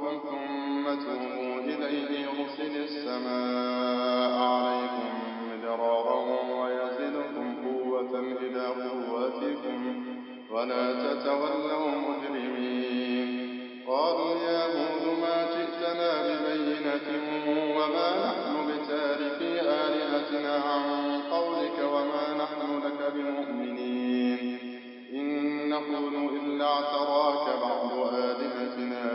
ربكم ثم توبوا إليه يرسل السماء عليكم مدرارا ويزدكم قوة إلى قوتكم ولا تتولوا مجرمين. قالوا يا هود ما جئتنا ببينة وما نحن بتاركي آلهتنا عن قولك وما نحن لك بمؤمنين. إن نقول إلا اعتراك بعض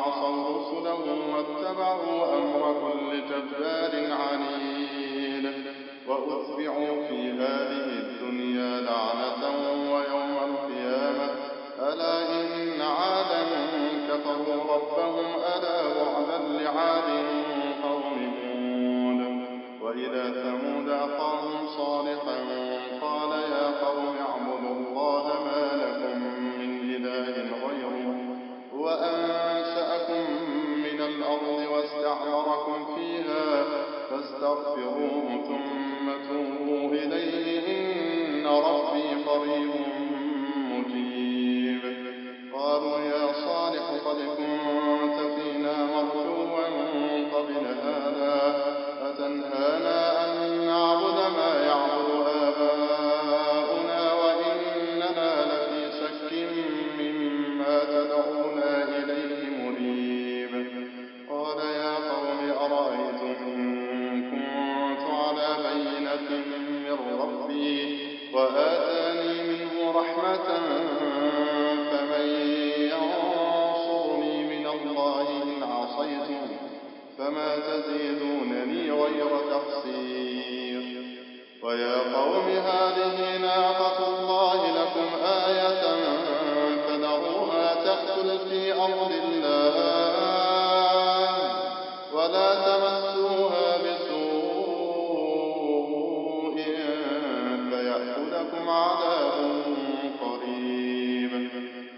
وعصوا رسله واتبعوا أمر كل جبار عنيد. وأتبعوا في هذه الدنيا لعنة ويوم القيامة. ألا إن عادا كفروا ربهم ألا بعدا لعاد قوم هود. وإلى ثمود أخاهم صالحا قال يا قوم اعبدوا واستعمركم فيها فاستغفروه ثم توبوا إليه. إن ربي قريب مجيب. قالوا يا صالح قد كنت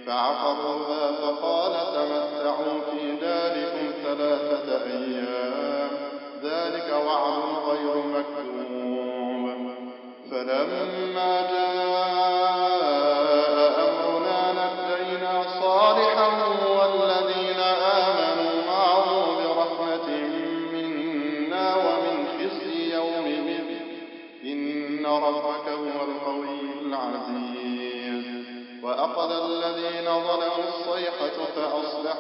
فعقروها فقال تمتعوا في داركم ثلاثة أيام. ذلك وعد غير مكذوب. فلما جاء أمرنا نجينا صالحا والذين آمنوا معه برحمة منا ومن خزي يومئذ إن ربك هو القوي العزيز. وأخذ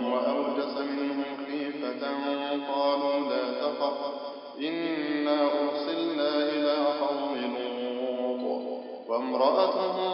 فرعون وأوجس منهم خيفة قالوا لا تخف إنا أرسلنا إلى قوم لوط وامرأته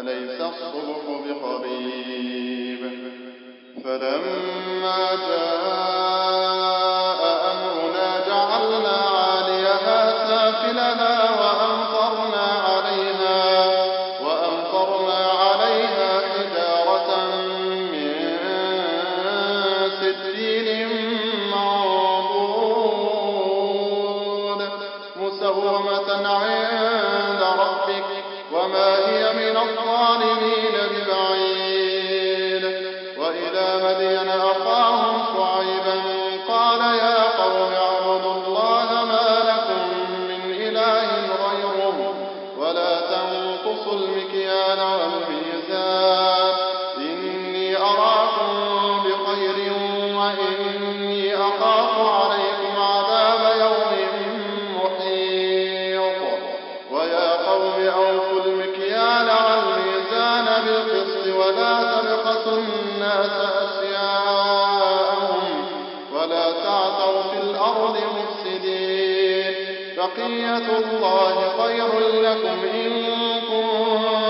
أليس الصبح بقريب. فلما جاء خلقت الناس أشياءهم ولا في الأرض مفسدين. بقية الله خير لكم إن كنتم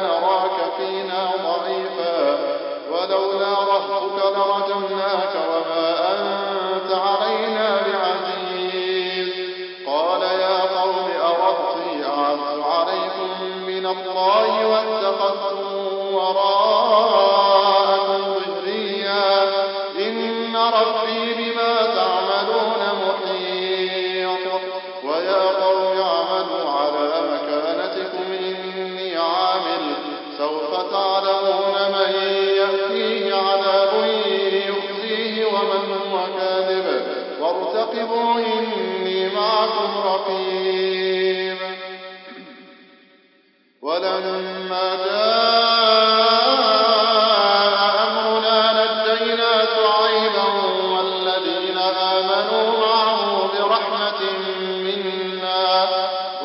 الله واتخذوا وراءه شعيبا والذين آمنوا معه برحمة منا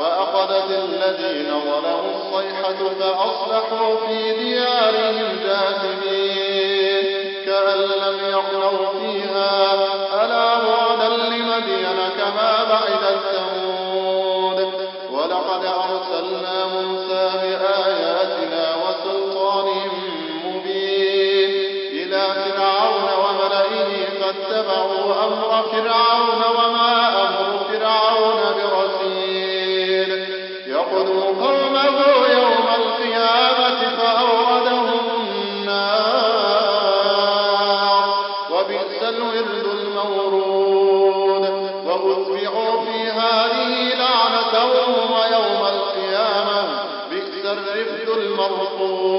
وأخذت الذين ظلموا الصيحة فأصبحوا في ديارهم جاثمين كأن لم يغنوا فيها ألا بعدا لمدين كما بعد ثمود ولقد أرسلنا فرعون وما أمر فرعون برسيل. يقدو قومه يوم القيامة فأوردهم النار. وبئس الورد المورود. وأتبعوا في هذه لعنة ويوم القيامة. بئس الرفد المرفوض.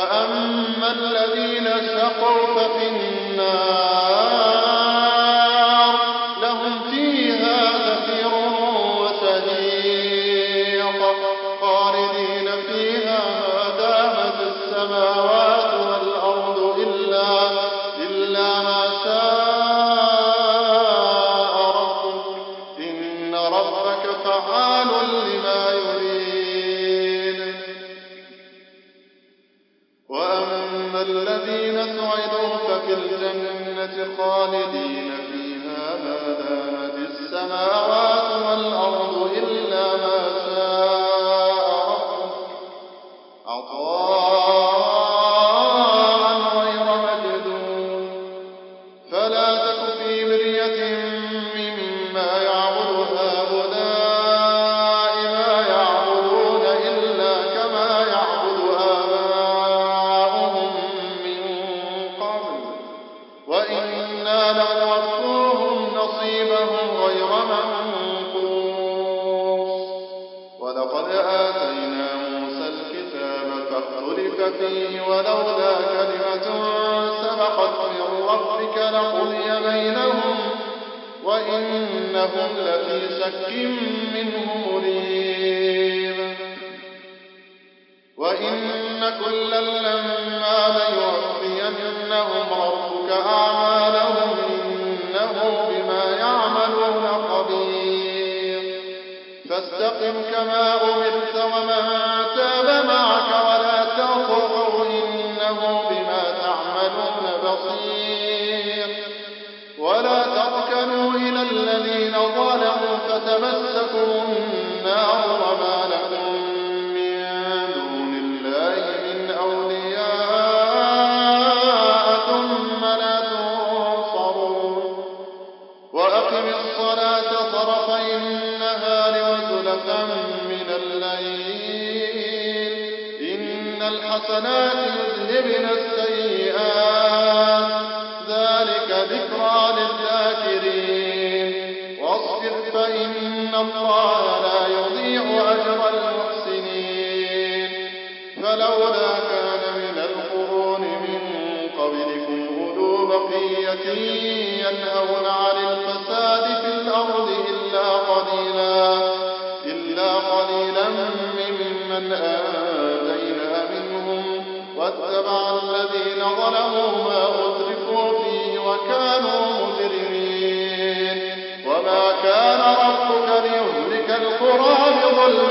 فأما الذين سقوا ففي النار في مرية وإنهم لفي شك منه مريب. وإن كلا لما ليوفينهم ربك أعمالهم إنه بما يعملون خبير. فاستقم كما قبلكم أولو بقية ينهون عن الفساد في الأرض إلا قليلا إلا قليلا ممن آتينا منهم واتبع الذين ظلموا ما أترفوا فيه وكانوا مجرمين. وما كان ربك ليهلك القرى بظلم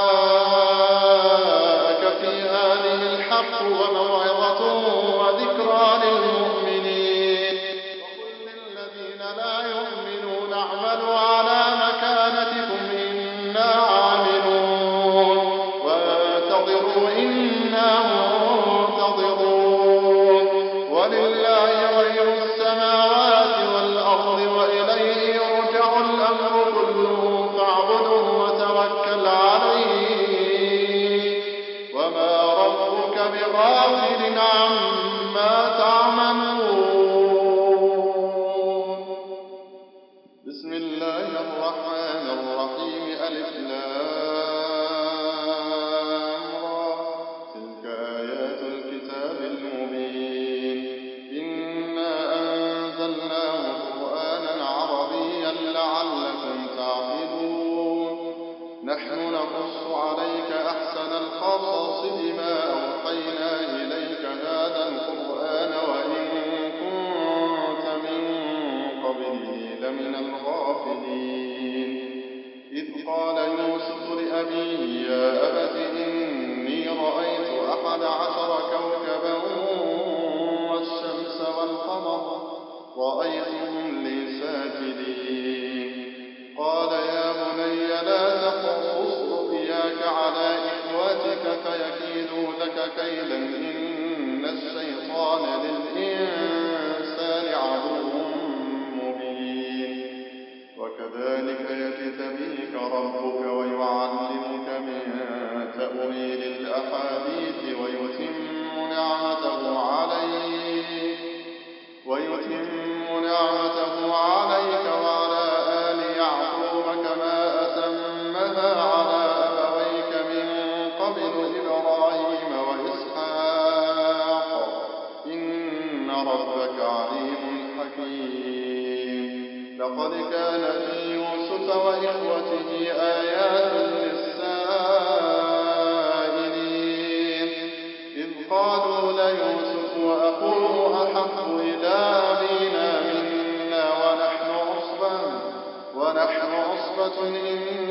إخوتك فيكيدوا لك كيدا إن الشيطان للإنسان عدو مبين. وكذلك يجتبيك ربك ويعلمك من تأويل الأحاديث ويتم نعمته عليك ويتم نعمته عليك لقد كان في يوسف وإخوته آيات للسائلين. إذ قالوا ليوسف وأخوه أحب إلى أبينا منا ونحن عصبة ونحن عصبة إن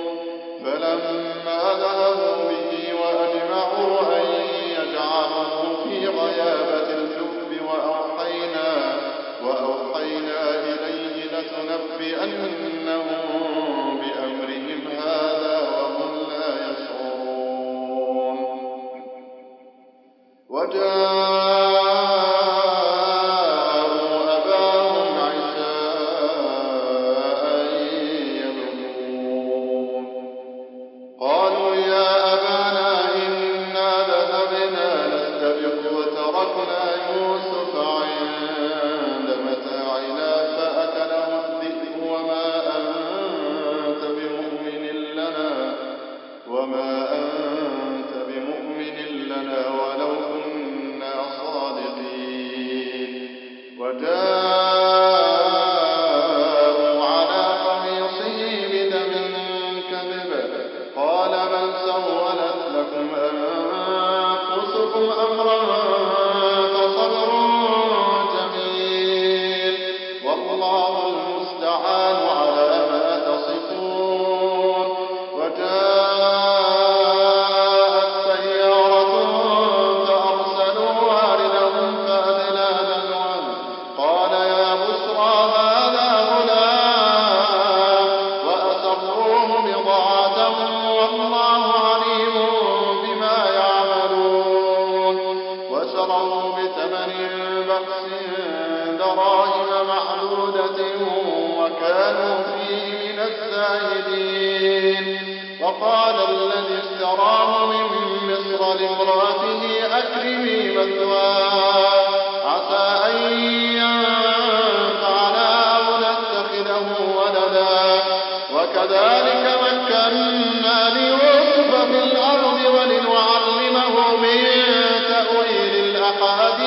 فلما ذهبوا به وأجمعوا أن يجعلوه في غيابة الجب وأوحينا, وأوحينا إليه لتنبئنهم بأمرهم هذا وهم لا يشعرون. وجاء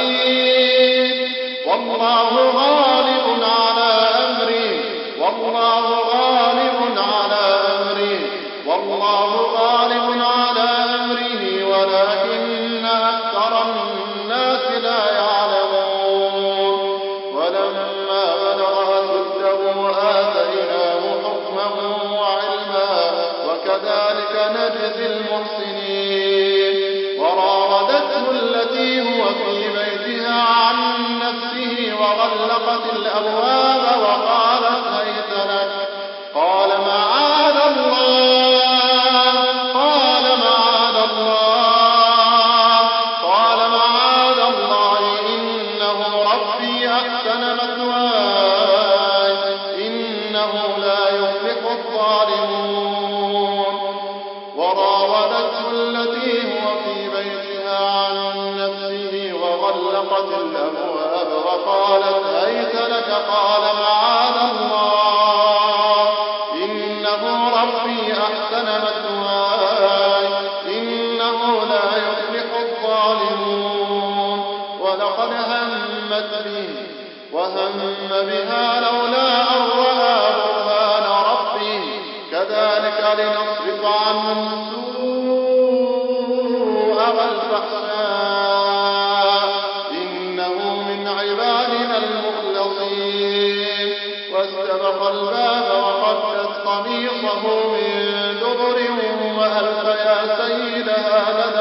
عليم والله غالب أحسن مثواي ضبر وألقيا سيدها لدى